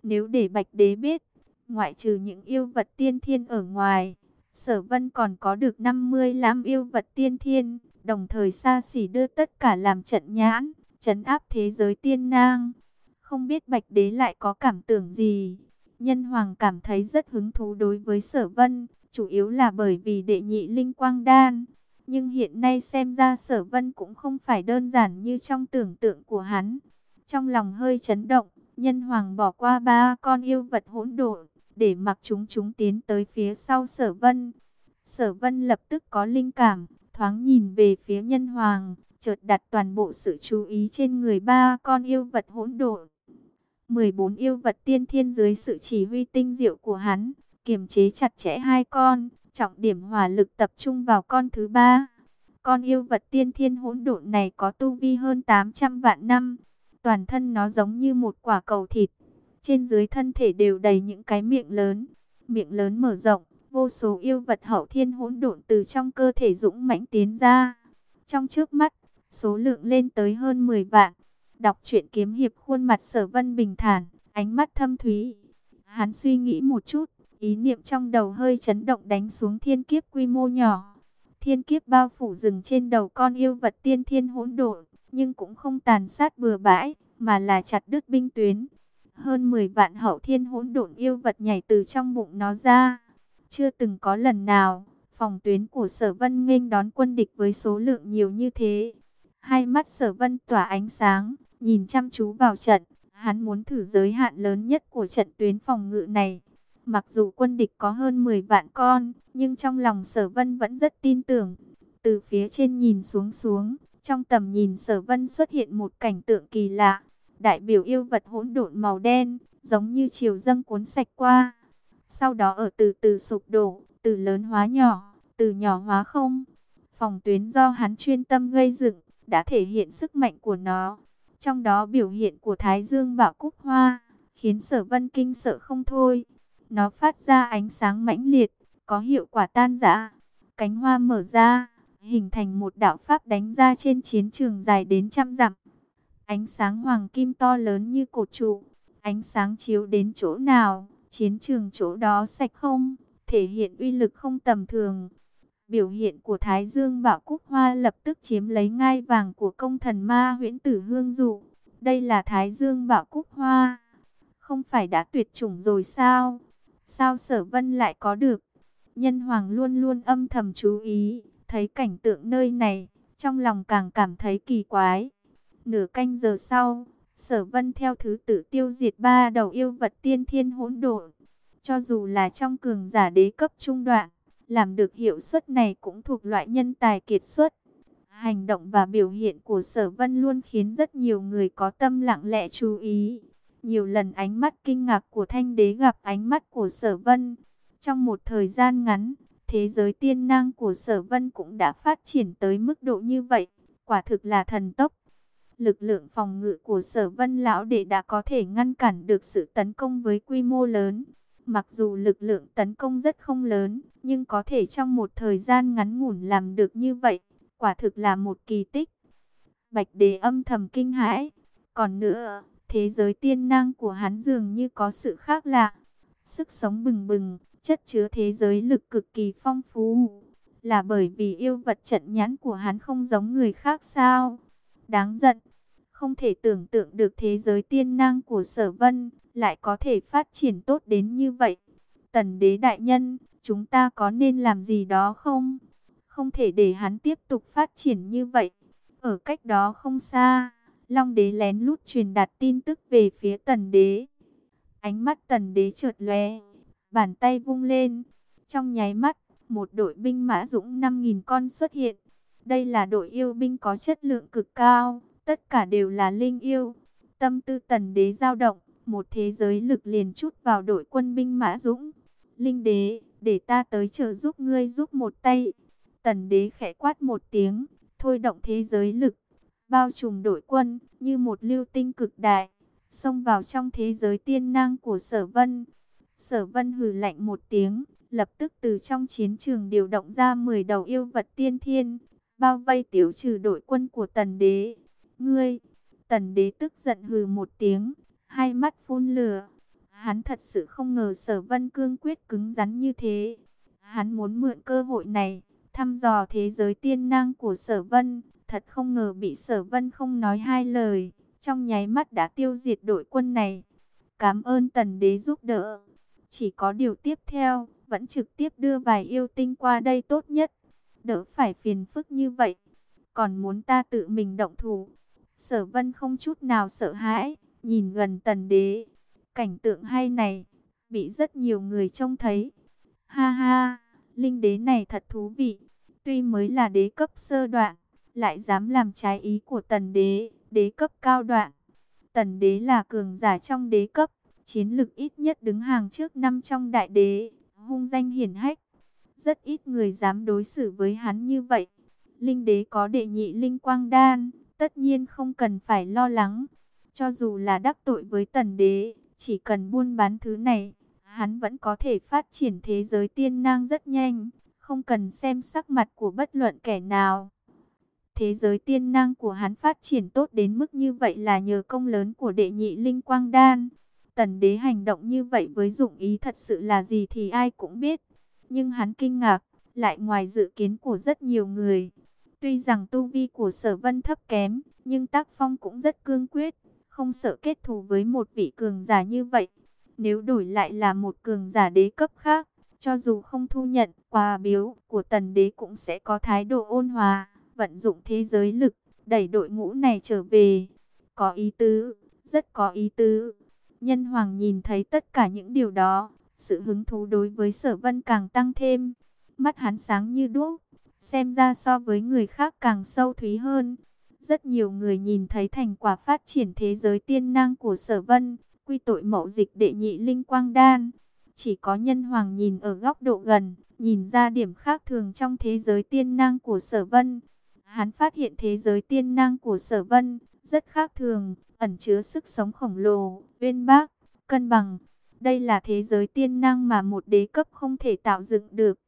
Nếu để bạch đế biết, ngoại trừ những yêu vật tiên thiên ở ngoài, sở vân còn có được 50 lãm yêu vật tiên thiên đồng thời xa xỉ đưa tất cả làm trận nhãn, chấn áp thế giới tiên nang. Không biết Bạch Đế lại có cảm tưởng gì? Nhân Hoàng cảm thấy rất hứng thú đối với sở vân, chủ yếu là bởi vì đệ nhị linh quang đan. Nhưng hiện nay xem ra sở vân cũng không phải đơn giản như trong tưởng tượng của hắn. Trong lòng hơi chấn động, nhân hoàng bỏ qua ba con yêu vật hỗn độn, để mặc chúng chúng tiến tới phía sau sở vân. Sở vân lập tức có linh cảm, thoáng nhìn về phía nhân hoàng, chợt đặt toàn bộ sự chú ý trên người ba con yêu vật hỗn độn. 14 yêu vật tiên thiên dưới sự chỉ huy tinh diệu của hắn, kiềm chế chặt chẽ hai con, trọng điểm hỏa lực tập trung vào con thứ ba. Con yêu vật tiên thiên hỗn độn này có tu vi hơn 800 vạn năm, toàn thân nó giống như một quả cầu thịt, trên dưới thân thể đều đầy những cái miệng lớn, miệng lớn mở rộng, vô số yêu vật hậu thiên hỗn độn từ trong cơ thể dũng mãnh tiến ra. Trong trước mắt, số lượng lên tới hơn 10 vạn. Đọc truyện kiếm hiệp khuôn mặt sở vân bình thản, ánh mắt thâm thúy. Hắn suy nghĩ một chút, ý niệm trong đầu hơi chấn động đánh xuống thiên kiếp quy mô nhỏ. Thiên kiếp bao phủ rừng trên đầu con yêu vật tiên thiên hỗn độn, nhưng cũng không tàn sát bừa bãi, mà là chặt đứt binh tuyến. Hơn 10 vạn hậu thiên hỗn độn yêu vật nhảy từ trong bụng nó ra chưa từng có lần nào, phòng tuyến của sở vân nghênh đón quân địch với số lượng nhiều như thế. Hai mắt sở vân tỏa ánh sáng, nhìn chăm chú vào trận. Hắn muốn thử giới hạn lớn nhất của trận tuyến phòng ngự này. Mặc dù quân địch có hơn 10 vạn con, nhưng trong lòng sở vân vẫn rất tin tưởng. Từ phía trên nhìn xuống xuống, trong tầm nhìn sở vân xuất hiện một cảnh tượng kỳ lạ. Đại biểu yêu vật hỗn độn màu đen, giống như chiều dâng cuốn sạch qua sau đó ở từ từ sụp đổ, từ lớn hóa nhỏ, từ nhỏ hóa không. Phòng tuyến do hắn chuyên tâm gây dựng, đã thể hiện sức mạnh của nó. Trong đó biểu hiện của Thái Dương Bảo Cúc Hoa, khiến sở vân kinh sợ không thôi. Nó phát ra ánh sáng mãnh liệt, có hiệu quả tan rã. Cánh hoa mở ra, hình thành một đạo pháp đánh ra trên chiến trường dài đến trăm dặm. Ánh sáng hoàng kim to lớn như cột trụ, ánh sáng chiếu đến chỗ nào, Chiến trường chỗ đó sạch không, thể hiện uy lực không tầm thường. Biểu hiện của Thái Dương Bảo Cúc Hoa lập tức chiếm lấy ngai vàng của công thần ma huyễn tử hương dụ. Đây là Thái Dương Bảo Cúc Hoa. Không phải đã tuyệt chủng rồi sao? Sao sở vân lại có được? Nhân hoàng luôn luôn âm thầm chú ý, thấy cảnh tượng nơi này, trong lòng càng cảm thấy kỳ quái. Nửa canh giờ sau, Sở Vân theo thứ tự tiêu diệt ba đầu yêu vật tiên thiên hỗn độn. Cho dù là trong cường giả đế cấp trung đoạn, làm được hiệu suất này cũng thuộc loại nhân tài kiệt xuất. Hành động và biểu hiện của Sở Vân luôn khiến rất nhiều người có tâm lặng lẽ chú ý. Nhiều lần ánh mắt kinh ngạc của Thanh Đế gặp ánh mắt của Sở Vân. Trong một thời gian ngắn, thế giới tiên năng của Sở Vân cũng đã phát triển tới mức độ như vậy, quả thực là thần tốc lực lượng phòng ngự của sở vân lão đệ đã có thể ngăn cản được sự tấn công với quy mô lớn. Mặc dù lực lượng tấn công rất không lớn, nhưng có thể trong một thời gian ngắn ngủn làm được như vậy, quả thực là một kỳ tích. Bạch đế âm thầm kinh hãi. Còn nữa, thế giới tiên năng của hắn dường như có sự khác lạ. Sức sống bừng bừng, chất chứa thế giới lực cực kỳ phong phú. Là bởi vì yêu vật trận nhãn của hắn không giống người khác sao? Đáng giận, Không thể tưởng tượng được thế giới tiên năng của sở vân, lại có thể phát triển tốt đến như vậy. Tần đế đại nhân, chúng ta có nên làm gì đó không? Không thể để hắn tiếp tục phát triển như vậy. Ở cách đó không xa, Long đế lén lút truyền đạt tin tức về phía tần đế. Ánh mắt tần đế chợt lóe, bàn tay vung lên. Trong nháy mắt, một đội binh mã dũng 5.000 con xuất hiện. Đây là đội yêu binh có chất lượng cực cao, tất cả đều là linh yêu. Tâm tư tần đế dao động, một thế giới lực liền chút vào đội quân binh mã dũng. Linh đế, để ta tới trợ giúp ngươi giúp một tay. Tần đế khẽ quát một tiếng, thôi động thế giới lực, bao trùm đội quân như một lưu tinh cực đại, xông vào trong thế giới tiên năng của sở vân. Sở vân hừ lạnh một tiếng, lập tức từ trong chiến trường điều động ra 10 đầu yêu vật tiên thiên, bao vây tiểu trừ đội quân của tần đế. Ngươi, tần đế tức giận hừ một tiếng, hai mắt phun lửa. Hắn thật sự không ngờ sở vân cương quyết cứng rắn như thế. Hắn muốn mượn cơ hội này, thăm dò thế giới tiên năng của sở vân. Thật không ngờ bị sở vân không nói hai lời, trong nháy mắt đã tiêu diệt đội quân này. Cảm ơn tần đế giúp đỡ. Chỉ có điều tiếp theo, vẫn trực tiếp đưa vài yêu tinh qua đây tốt nhất. Đỡ phải phiền phức như vậy. Còn muốn ta tự mình động thủ. Sở vân không chút nào sợ hãi, nhìn gần tần đế. Cảnh tượng hay này, bị rất nhiều người trông thấy. Ha ha, linh đế này thật thú vị. Tuy mới là đế cấp sơ đoạn, lại dám làm trái ý của tần đế, đế cấp cao đoạn. Tần đế là cường giả trong đế cấp, chiến lực ít nhất đứng hàng trước năm trong đại đế, hung danh hiển hách. Rất ít người dám đối xử với hắn như vậy. Linh đế có đệ nhị linh quang đan, tất nhiên không cần phải lo lắng. Cho dù là đắc tội với tần đế, chỉ cần buôn bán thứ này, hắn vẫn có thể phát triển thế giới tiên năng rất nhanh, không cần xem sắc mặt của bất luận kẻ nào. Thế giới tiên năng của hắn phát triển tốt đến mức như vậy là nhờ công lớn của đệ nhị linh quang đan. Tần đế hành động như vậy với dụng ý thật sự là gì thì ai cũng biết. Nhưng hắn kinh ngạc, lại ngoài dự kiến của rất nhiều người. Tuy rằng tu vi của sở vân thấp kém, nhưng tác phong cũng rất cương quyết, không sợ kết thù với một vị cường giả như vậy. Nếu đổi lại là một cường giả đế cấp khác, cho dù không thu nhận quà biếu của tần đế cũng sẽ có thái độ ôn hòa, vận dụng thế giới lực, đẩy đội ngũ này trở về. Có ý tứ, rất có ý tứ. Nhân hoàng nhìn thấy tất cả những điều đó, sự hứng thú đối với sở vân càng tăng thêm. Mắt hắn sáng như đuốc, xem ra so với người khác càng sâu thúy hơn. Rất nhiều người nhìn thấy thành quả phát triển thế giới tiên năng của sở vân, quy tội mậu dịch đệ nhị linh quang đan. Chỉ có nhân hoàng nhìn ở góc độ gần, nhìn ra điểm khác thường trong thế giới tiên năng của sở vân. Hắn phát hiện thế giới tiên năng của sở vân rất khác thường, ẩn chứa sức sống khổng lồ, uyên bác, cân bằng. Đây là thế giới tiên năng mà một đế cấp không thể tạo dựng được.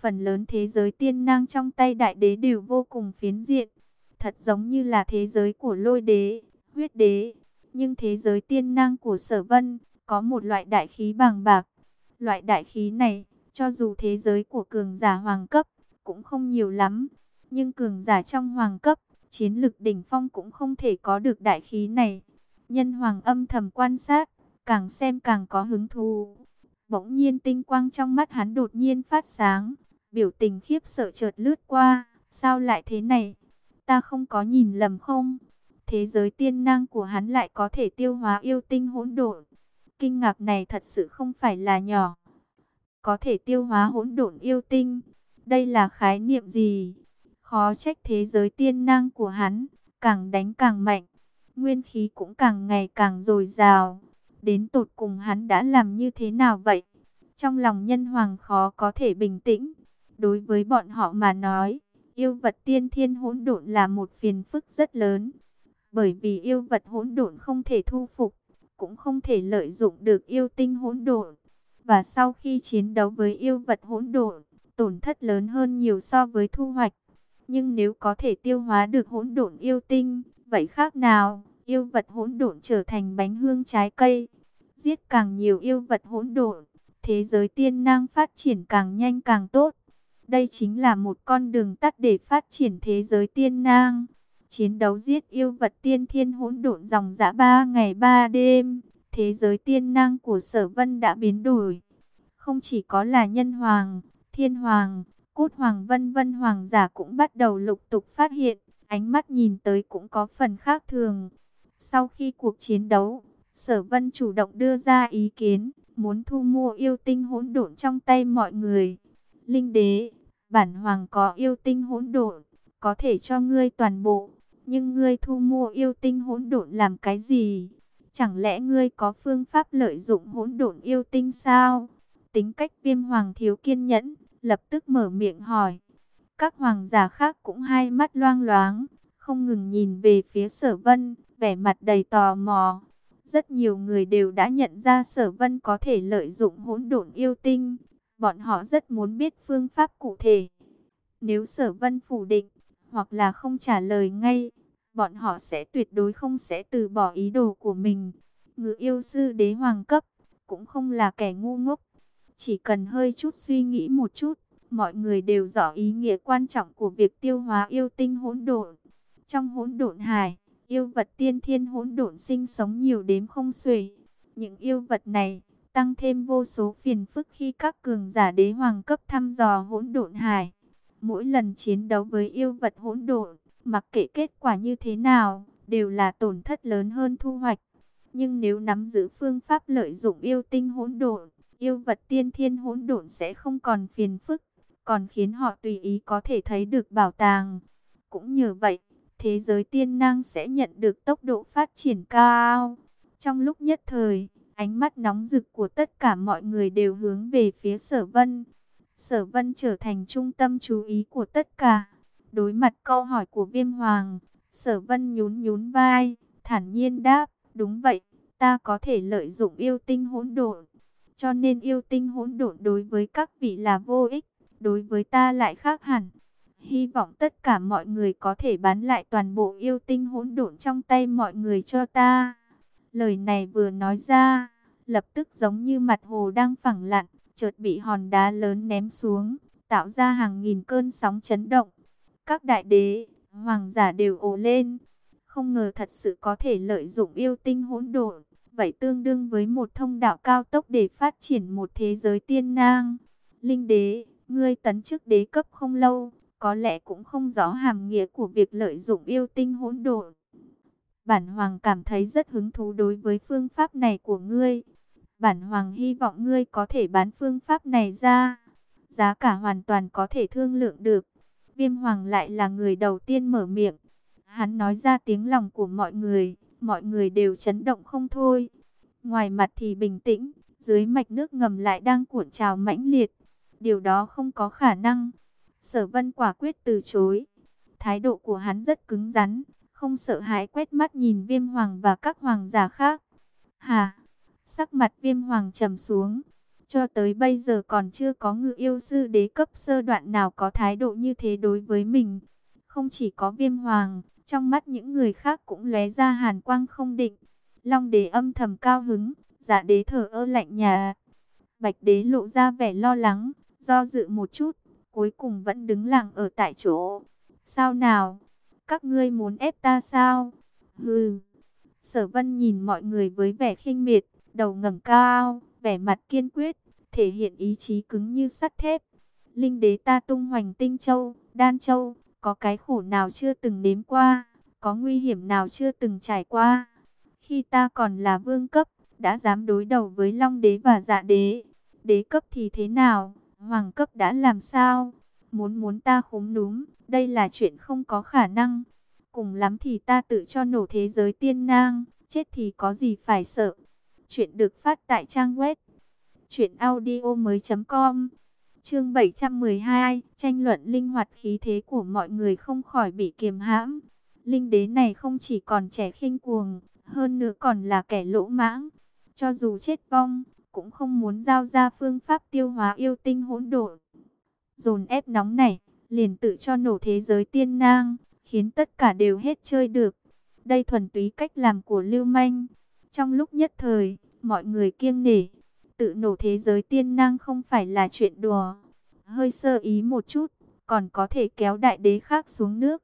Phần lớn thế giới tiên năng trong tay đại đế đều vô cùng phiến diện. Thật giống như là thế giới của lôi đế, huyết đế. Nhưng thế giới tiên năng của sở vân có một loại đại khí bằng bạc. Loại đại khí này, cho dù thế giới của cường giả hoàng cấp, cũng không nhiều lắm. Nhưng cường giả trong hoàng cấp, chiến lực đỉnh phong cũng không thể có được đại khí này. Nhân hoàng âm thầm quan sát, càng xem càng có hứng thú. Bỗng nhiên tinh quang trong mắt hắn đột nhiên phát sáng, biểu tình khiếp sợ chợt lướt qua, sao lại thế này? Ta không có nhìn lầm không? Thế giới tiên năng của hắn lại có thể tiêu hóa yêu tinh hỗn độn. Kinh ngạc này thật sự không phải là nhỏ. Có thể tiêu hóa hỗn độn yêu tinh. Đây là khái niệm gì? Khó trách thế giới tiên năng của hắn, càng đánh càng mạnh, nguyên khí cũng càng ngày càng dồi dào. Đến tột cùng hắn đã làm như thế nào vậy? Trong lòng nhân hoàng khó có thể bình tĩnh. Đối với bọn họ mà nói, yêu vật tiên thiên hỗn độn là một phiền phức rất lớn. Bởi vì yêu vật hỗn độn không thể thu phục, cũng không thể lợi dụng được yêu tinh hỗn độn. Và sau khi chiến đấu với yêu vật hỗn độn, tổn thất lớn hơn nhiều so với thu hoạch. Nhưng nếu có thể tiêu hóa được hỗn độn yêu tinh, vậy khác nào? Yêu vật hỗn độn trở thành bánh hương trái cây. Giết càng nhiều yêu vật hỗn độn, thế giới tiên năng phát triển càng nhanh càng tốt. Đây chính là một con đường tắt để phát triển thế giới tiên năng. chiến đấu giết yêu vật tiên thiên hỗn độn dòng dã ba ngày ba đêm, thế giới tiên năng của sở vân đã biến đổi. Không chỉ có là nhân hoàng, thiên hoàng, cốt hoàng vân vân hoàng giả cũng bắt đầu lục tục phát hiện, ánh mắt nhìn tới cũng có phần khác thường. Sau khi cuộc chiến đấu, sở vân chủ động đưa ra ý kiến, muốn thu mua yêu tinh hỗn độn trong tay mọi người. Linh đế, bản hoàng có yêu tinh hỗn độn, có thể cho ngươi toàn bộ, nhưng ngươi thu mua yêu tinh hỗn độn làm cái gì? Chẳng lẽ ngươi có phương pháp lợi dụng hỗn độn yêu tinh sao? Tính cách viêm hoàng thiếu kiên nhẫn, lập tức mở miệng hỏi. Các hoàng giả khác cũng hai mắt loang loáng, không ngừng nhìn về phía sở vân, vẻ mặt đầy tò mò. Rất nhiều người đều đã nhận ra sở vân có thể lợi dụng hỗn độn yêu tinh. Bọn họ rất muốn biết phương pháp cụ thể. Nếu sở vân phủ định, hoặc là không trả lời ngay, bọn họ sẽ tuyệt đối không sẽ từ bỏ ý đồ của mình. Ngự yêu sư đế hoàng cấp, cũng không là kẻ ngu ngốc. Chỉ cần hơi chút suy nghĩ một chút, mọi người đều rõ ý nghĩa quan trọng của việc tiêu hóa yêu tinh hỗn độn. Trong hỗn độn hài yêu vật tiên thiên hỗn độn sinh sống nhiều đếm không xuể. Những yêu vật này tăng thêm vô số phiền phức khi các cường giả đế hoàng cấp thăm dò hỗn độn hài Mỗi lần chiến đấu với yêu vật hỗn độn, mặc kệ kết quả như thế nào, đều là tổn thất lớn hơn thu hoạch. Nhưng nếu nắm giữ phương pháp lợi dụng yêu tinh hỗn độn, yêu vật tiên thiên hỗn độn sẽ không còn phiền phức, còn khiến họ tùy ý có thể thấy được bảo tàng. Cũng nhờ vậy, thế giới tiên năng sẽ nhận được tốc độ phát triển cao. Trong lúc nhất thời, ánh mắt nóng rực của tất cả mọi người đều hướng về phía sở vân. Sở vân trở thành trung tâm chú ý của tất cả. Đối mặt câu hỏi của viêm hoàng, sở vân nhún nhún vai, thản nhiên đáp, đúng vậy, ta có thể lợi dụng yêu tinh hỗn độn. Cho nên yêu tinh hỗn độn đối với các vị là vô ích, đối với ta lại khác hẳn. Hy vọng tất cả mọi người có thể bán lại toàn bộ yêu tinh hỗn độn trong tay mọi người cho ta. Lời này vừa nói ra, lập tức giống như mặt hồ đang phẳng lặng, chợt bị hòn đá lớn ném xuống, tạo ra hàng nghìn cơn sóng chấn động. Các đại đế, hoàng giả đều ồ lên, không ngờ thật sự có thể lợi dụng yêu tinh hỗn độn, vậy tương đương với một thông đạo cao tốc để phát triển một thế giới tiên nang. Linh đế, ngươi tấn chức đế cấp không lâu, có lẽ cũng không rõ hàm nghĩa của việc lợi dụng yêu tinh hỗn độn. Bản hoàng cảm thấy rất hứng thú đối với phương pháp này của ngươi. Bản hoàng hy vọng ngươi có thể bán phương pháp này ra. Giá cả hoàn toàn có thể thương lượng được. Viêm hoàng lại là người đầu tiên mở miệng. Hắn nói ra tiếng lòng của mọi người. Mọi người đều chấn động không thôi. Ngoài mặt thì bình tĩnh. Dưới mạch nước ngầm lại đang cuộn trào mãnh liệt. Điều đó không có khả năng. Sở vân quả quyết từ chối. Thái độ của hắn rất cứng rắn. Không sợ hãi quét mắt nhìn viêm hoàng và các hoàng giả khác. Hà! Sắc mặt viêm hoàng trầm xuống. Cho tới bây giờ còn chưa có ngự yêu sư đế cấp sơ đoạn nào có thái độ như thế đối với mình. Không chỉ có viêm hoàng, trong mắt những người khác cũng lóe ra hàn quang không định. Long đế âm thầm cao hứng, giả đế thở ơ lạnh nhà. Bạch đế lộ ra vẻ lo lắng, do dự một chút, cuối cùng vẫn đứng lặng ở tại chỗ. Sao nào? Các ngươi muốn ép ta sao? Hừ. Sở vân nhìn mọi người với vẻ khinh miệt, đầu ngẩng cao, vẻ mặt kiên quyết, thể hiện ý chí cứng như sắt thép. Linh đế ta tung hoành tinh châu, đan châu, có cái khổ nào chưa từng nếm qua, có nguy hiểm nào chưa từng trải qua. Khi ta còn là vương cấp, đã dám đối đầu với long đế và dạ đế. Đế cấp thì thế nào, hoàng cấp đã làm sao? Muốn muốn ta khúm núm, đây là chuyện không có khả năng. Cùng lắm thì ta tự cho nổ thế giới tiên nang, chết thì có gì phải sợ. Chuyện được phát tại trang web truyệnaudiomoi.com. Chương 712, tranh luận linh hoạt khí thế của mọi người không khỏi bị kiềm hãm. Linh đế này không chỉ còn trẻ khinh cuồng, hơn nữa còn là kẻ lỗ mãng. Cho dù chết vong, cũng không muốn giao ra phương pháp tiêu hóa yêu tinh hỗn độn. Dồn ép nóng này, liền tự cho nổ thế giới tiên nang, khiến tất cả đều hết chơi được. Đây thuần túy cách làm của Lưu Manh, trong lúc nhất thời, mọi người kiêng nể, tự nổ thế giới tiên năng không phải là chuyện đùa. Hơi sơ ý một chút, còn có thể kéo đại đế khác xuống nước.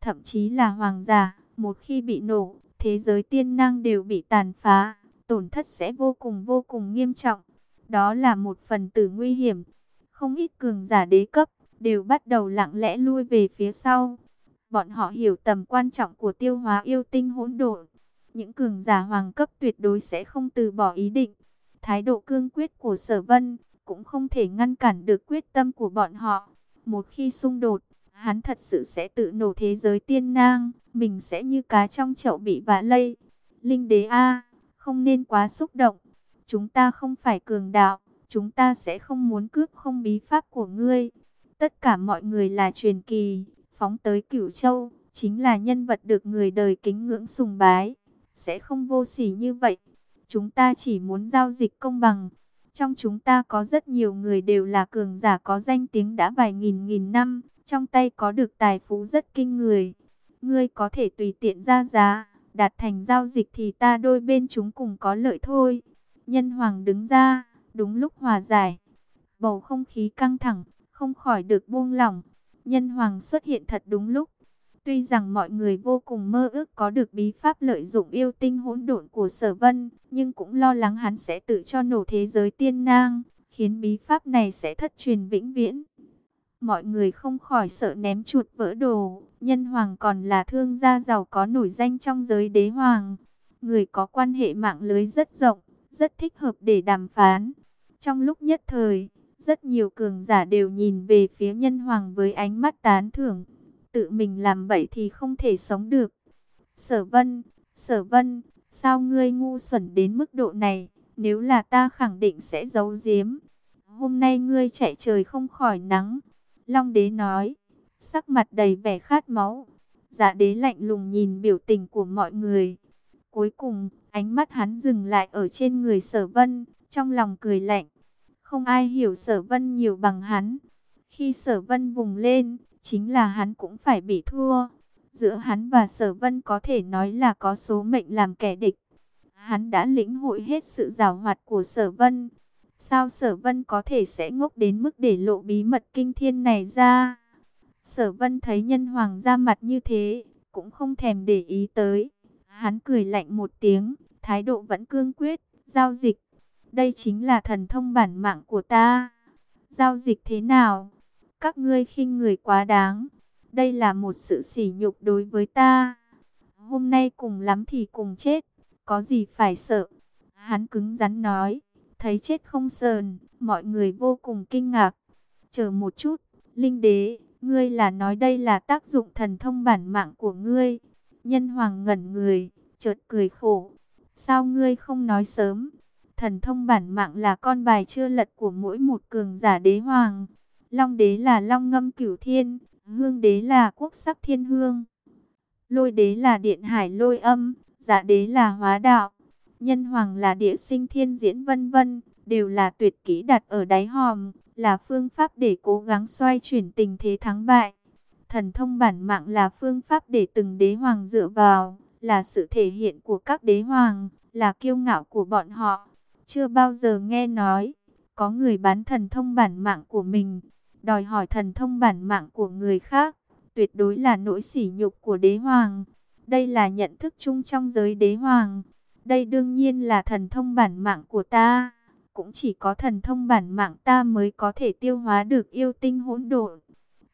thậm chí là hoàng giả, một khi bị nổ, thế giới tiên năng đều bị tàn phá, tổn thất sẽ vô cùng vô cùng nghiêm trọng. Đó là một phần tử nguy hiểm. Không ít cường giả đế cấp, đều bắt đầu lặng lẽ lui về phía sau. Bọn họ hiểu tầm quan trọng của tiêu hóa yêu tinh hỗn độn. Những cường giả hoàng cấp tuyệt đối sẽ không từ bỏ ý định. Thái độ cương quyết của sở vân, cũng không thể ngăn cản được quyết tâm của bọn họ. Một khi xung đột, hắn thật sự sẽ tự nổ thế giới tiên nang, mình sẽ như cá trong chậu bị vạ lây. Linh đế A, không nên quá xúc động. Chúng ta không phải cường đạo, chúng ta sẽ không muốn cướp không bí pháp của ngươi. Tất cả mọi người là truyền kỳ, phóng tới cửu châu, chính là nhân vật được người đời kính ngưỡng sùng bái. Sẽ không vô sỉ như vậy. Chúng ta chỉ muốn giao dịch công bằng. Trong chúng ta có rất nhiều người đều là cường giả có danh tiếng đã vài nghìn nghìn năm, trong tay có được tài phú rất kinh người. Ngươi có thể tùy tiện ra giá, đạt thành giao dịch thì ta đôi bên chúng cùng có lợi thôi. Nhân hoàng đứng ra, đúng lúc hòa giải. Bầu không khí căng thẳng, không khỏi được buông lỏng. Nhân hoàng xuất hiện thật đúng lúc. Tuy rằng mọi người vô cùng mơ ước có được bí pháp lợi dụng yêu tinh hỗn độn của sở vân, nhưng cũng lo lắng hắn sẽ tự cho nổ thế giới tiên nang, khiến bí pháp này sẽ thất truyền vĩnh viễn. Mọi người không khỏi sợ ném chuột vỡ đồ, nhân hoàng còn là thương gia giàu có nổi danh trong giới đế hoàng. Người có quan hệ mạng lưới rất rộng, rất thích hợp để đàm phán. Trong lúc nhất thời, rất nhiều cường giả đều nhìn về phía nhân hoàng với ánh mắt tán thưởng. Tự mình làm bậy thì không thể sống được. Sở vân, sở vân, sao ngươi ngu xuẩn đến mức độ này? Nếu là ta khẳng định sẽ giấu giếm. Hôm nay ngươi chạy trời không khỏi nắng. Long đế nói, sắc mặt đầy vẻ khát máu. Dạ đế lạnh lùng nhìn biểu tình của mọi người. Cuối cùng, ánh mắt hắn dừng lại ở trên người sở vân, trong lòng cười lạnh. Không ai hiểu sở vân nhiều bằng hắn. Khi sở vân vùng lên, chính là hắn cũng phải bị thua. Giữa hắn và sở vân có thể nói là có số mệnh làm kẻ địch. Hắn đã lĩnh hội hết sự rào hoạt của sở vân. Sao sở vân có thể sẽ ngốc đến mức để lộ bí mật kinh thiên này ra? Sở vân thấy nhân hoàng ra mặt như thế, cũng không thèm để ý tới. Hắn cười lạnh một tiếng, thái độ vẫn cương quyết, giao dịch. Đây chính là thần thông bản mạng của ta. Giao dịch thế nào? Các ngươi khinh người quá đáng. Đây là một sự sỉ nhục đối với ta. Hôm nay cùng lắm thì cùng chết. Có gì phải sợ? Hắn cứng rắn nói. Thấy chết không sờn. Mọi người vô cùng kinh ngạc. Chờ một chút. Linh đế, ngươi là nói đây là tác dụng thần thông bản mạng của ngươi. Nhân hoàng ngẩn người, chợt cười khổ. Sao ngươi không nói sớm? Thần thông bản mạng là con bài chưa lật của mỗi một cường giả đế hoàng. Long đế là long ngâm cửu thiên, hương đế là quốc sắc thiên hương. Lôi đế là điện hải lôi âm, giả đế là hóa đạo. Nhân hoàng là địa sinh thiên diễn vân vân, đều là tuyệt kỹ đặt ở đáy hòm, là phương pháp để cố gắng xoay chuyển tình thế thắng bại. Thần thông bản mạng là phương pháp để từng đế hoàng dựa vào, là sự thể hiện của các đế hoàng, là kiêu ngạo của bọn họ. Chưa bao giờ nghe nói, có người bán thần thông bản mạng của mình, đòi hỏi thần thông bản mạng của người khác, tuyệt đối là nỗi sỉ nhục của đế hoàng. Đây là nhận thức chung trong giới đế hoàng. Đây đương nhiên là thần thông bản mạng của ta. Cũng chỉ có thần thông bản mạng ta mới có thể tiêu hóa được yêu tinh hỗn độn.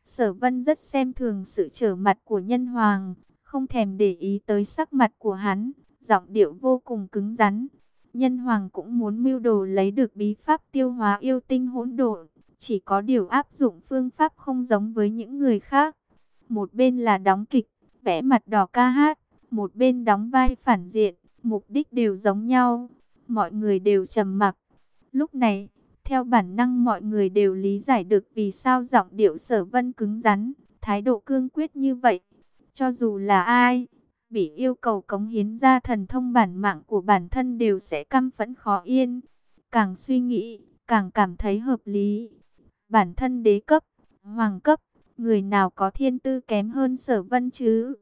Sở vân rất xem thường sự trở mặt của nhân hoàng, không thèm để ý tới sắc mặt của hắn, giọng điệu vô cùng cứng rắn. Nhân hoàng cũng muốn mưu đồ lấy được bí pháp tiêu hóa yêu tinh hỗn độn, chỉ có điều áp dụng phương pháp không giống với những người khác. Một bên là đóng kịch, vẽ mặt đỏ ca hát, một bên đóng vai phản diện, mục đích đều giống nhau. Mọi người đều trầm mặc. Lúc này, theo bản năng mọi người đều lý giải được vì sao giọng điệu sở vân cứng rắn, thái độ cương quyết như vậy. Cho dù là ai, bị yêu cầu cống hiến ra thần thông bản mạng của bản thân đều sẽ căm phẫn khó yên. Càng suy nghĩ, càng cảm thấy hợp lý. Bản thân đế cấp, hoàng cấp, người nào có thiên tư kém hơn sở vân chứ?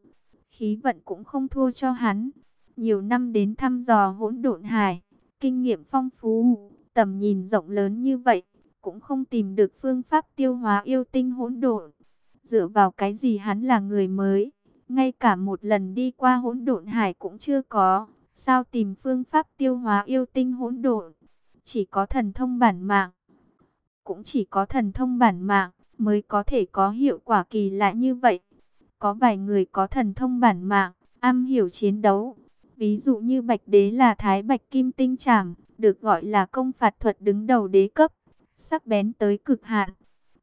Khí vận cũng không thua cho hắn. Nhiều năm đến thăm dò hỗn độn hải, kinh nghiệm phong phú, tầm nhìn rộng lớn như vậy, cũng không tìm được phương pháp tiêu hóa yêu tinh hỗn độn. Dựa vào cái gì hắn là người mới? ngay cả một lần đi qua hỗn độn hải cũng chưa có, sao tìm phương pháp tiêu hóa yêu tinh hỗn độn? Chỉ có thần thông bản mạng. Cũng chỉ có thần thông bản mạng mới có thể có hiệu quả kỳ lạ như vậy. Có vài người có thần thông bản mạng, am hiểu chiến đấu. Ví dụ như Bạch Đế là Thái Bạch Kim Tinh Trảm, được gọi là công phạt thuật đứng đầu đế cấp, sắc bén tới cực hạn.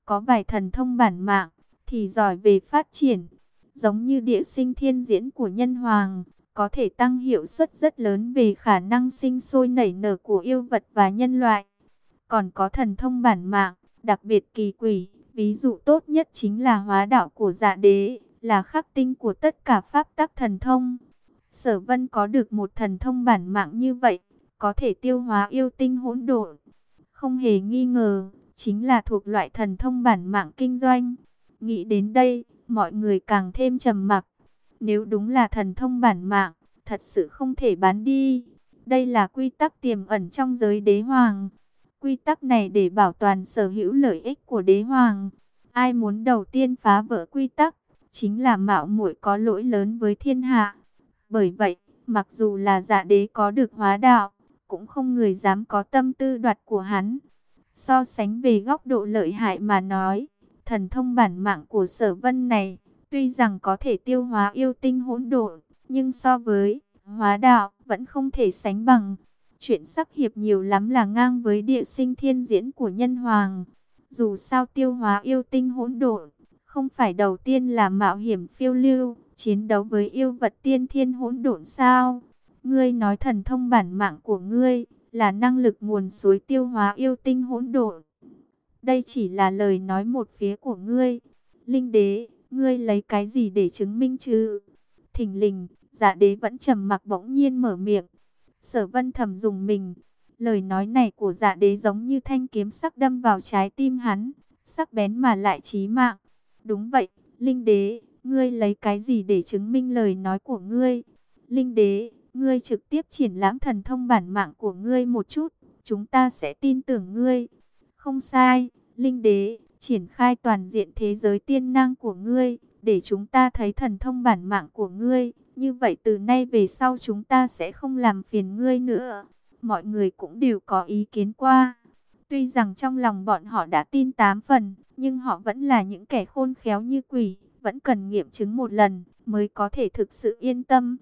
Có vài thần thông bản mạng, thì giỏi về phát triển, giống như địa sinh thiên diễn của nhân hoàng, có thể tăng hiệu suất rất lớn về khả năng sinh sôi nảy nở của yêu vật và nhân loại. Còn có thần thông bản mạng, đặc biệt kỳ quỷ, ví dụ tốt nhất chính là hóa đạo của dạ đế, là khắc tinh của tất cả pháp tắc thần thông. Sở vân có được một thần thông bản mạng như vậy, có thể tiêu hóa yêu tinh hỗn độn. Không hề nghi ngờ, chính là thuộc loại thần thông bản mạng kinh doanh. Nghĩ đến đây, mọi người càng thêm trầm mặc. Nếu đúng là thần thông bản mạng, thật sự không thể bán đi. Đây là quy tắc tiềm ẩn trong giới đế hoàng. Quy tắc này để bảo toàn sở hữu lợi ích của đế hoàng. Ai muốn đầu tiên phá vỡ quy tắc, chính là mạo muội có lỗi lớn với thiên hạ. Bởi vậy, mặc dù là giả đế có được hóa đạo, cũng không người dám có tâm tư đoạt của hắn. So sánh về góc độ lợi hại mà nói, thần thông bản mạng của sở vân này, tuy rằng có thể tiêu hóa yêu tinh hỗn độn, nhưng so với hóa đạo vẫn không thể sánh bằng. Chuyện sắc hiệp nhiều lắm là ngang với địa sinh thiên diễn của nhân hoàng. Dù sao tiêu hóa yêu tinh hỗn độn, không phải đầu tiên là mạo hiểm phiêu lưu, chiến đấu với yêu vật tiên thiên hỗn độn sao? Ngươi nói thần thông bản mạng của ngươi là năng lực nguồn suối tiêu hóa yêu tinh hỗn độn. Đây chỉ là lời nói một phía của ngươi. Linh đế, ngươi lấy cái gì để chứng minh chứ? Thỉnh lình, giả đế vẫn trầm mặc bỗng nhiên mở miệng. Sở vân thầm dùng mình. Lời nói này của giả đế giống như thanh kiếm sắc đâm vào trái tim hắn. Sắc bén mà lại chí mạng. Đúng vậy, Linh đế, ngươi lấy cái gì để chứng minh lời nói của ngươi? Linh đế, ngươi trực tiếp triển lãm thần thông bản mạng của ngươi một chút, chúng ta sẽ tin tưởng ngươi. Không sai, Linh đế, triển khai toàn diện thế giới tiên năng của ngươi, để chúng ta thấy thần thông bản mạng của ngươi. Như vậy từ nay về sau chúng ta sẽ không làm phiền ngươi nữa. Mọi người cũng đều có ý kiến qua. Tuy rằng trong lòng bọn họ đã tin tám phần, nhưng họ vẫn là những kẻ khôn khéo như quỷ, vẫn cần nghiệm chứng một lần mới có thể thực sự yên tâm.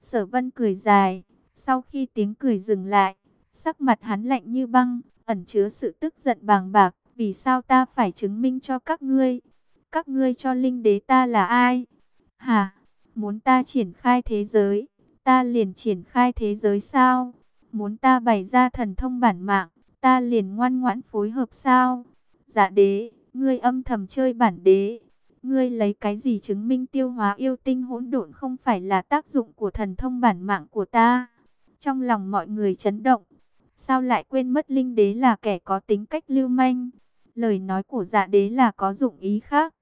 Sở vân cười dài, sau khi tiếng cười dừng lại, sắc mặt hắn lạnh như băng, ẩn chứa sự tức giận bàng bạc, vì sao ta phải chứng minh cho các ngươi? Các ngươi cho linh đế ta là ai? Hả? Muốn ta triển khai thế giới, ta liền triển khai thế giới sao? Muốn ta bày ra thần thông bản mạng, ta liền ngoan ngoãn phối hợp sao? Dạ đế, ngươi âm thầm chơi bản đế, Ngươi lấy cái gì chứng minh tiêu hóa yêu tinh hỗn độn không phải là tác dụng của thần thông bản mạng của ta? Trong lòng mọi người chấn động. Sao lại quên mất linh đế là kẻ có tính cách lưu manh? Lời nói của dạ đế là có dụng ý khác.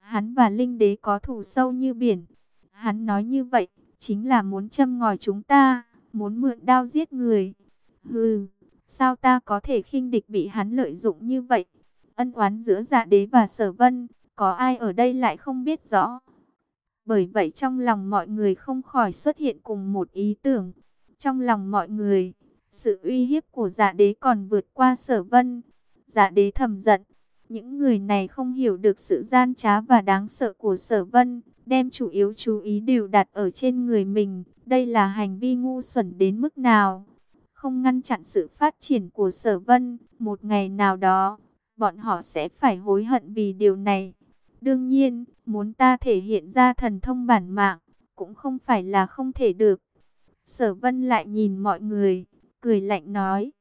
Hắn và linh đế có thù sâu như biển. Hắn nói như vậy, chính là muốn châm ngòi chúng ta, muốn mượn đao giết người. Hừ, sao ta có thể khinh địch bị hắn lợi dụng như vậy? Ân oán giữa dạ đế và sở vân, có ai ở đây lại không biết rõ. Bởi vậy trong lòng mọi người không khỏi xuất hiện cùng một ý tưởng. Trong lòng mọi người, sự uy hiếp của dạ đế còn vượt qua sở vân. Dạ đế thầm giận, những người này không hiểu được sự gian trá và đáng sợ của sở vân, đem chủ yếu chú ý đều đặt ở trên người mình. Đây là hành vi ngu xuẩn đến mức nào? Không ngăn chặn sự phát triển của sở vân, một ngày nào đó, bọn họ sẽ phải hối hận vì điều này. Đương nhiên, muốn ta thể hiện ra thần thông bản mạng, cũng không phải là không thể được. Sở vân lại nhìn mọi người, cười lạnh nói.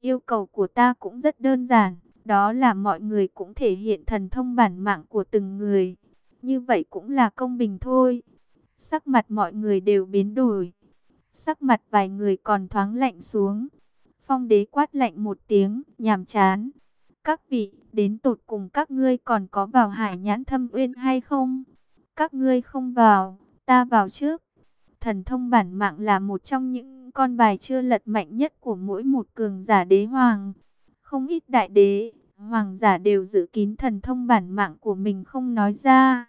Yêu cầu của ta cũng rất đơn giản, đó là mọi người cũng thể hiện thần thông bản mạng của từng người. Như vậy cũng là công bình thôi. Sắc mặt mọi người đều biến đổi. Sắc mặt vài người còn thoáng lạnh xuống. Phong đế quát lạnh một tiếng, nhàm chán. Các vị, đến tột cùng các ngươi còn có vào hải nhãn thâm uyên hay không? Các ngươi không vào, ta vào trước. Thần thông bản mạng là một trong những con bài chưa lật mạnh nhất của mỗi một cường giả đế hoàng. Không ít đại đế, hoàng giả đều giữ kín thần thông bản mạng của mình không nói ra.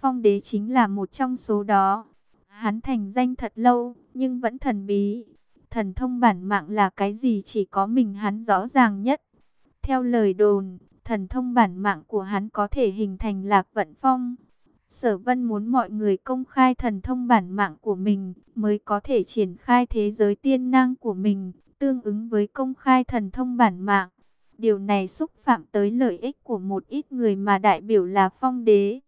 phong đế chính là một trong số đó. Hắn thành danh thật lâu, nhưng vẫn thần bí. Thần thông bản mạng là cái gì chỉ có mình hắn rõ ràng nhất. Theo lời đồn, thần thông bản mạng của hắn có thể hình thành lạc vận phong. Sở vân muốn mọi người công khai thần thông bản mạng của mình, mới có thể triển khai thế giới tiên năng của mình, tương ứng với công khai thần thông bản mạng. Điều này xúc phạm tới lợi ích của một ít người mà đại biểu là phong đế.